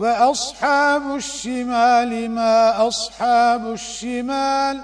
وأصحاب الشمال ما أصحاب الشمال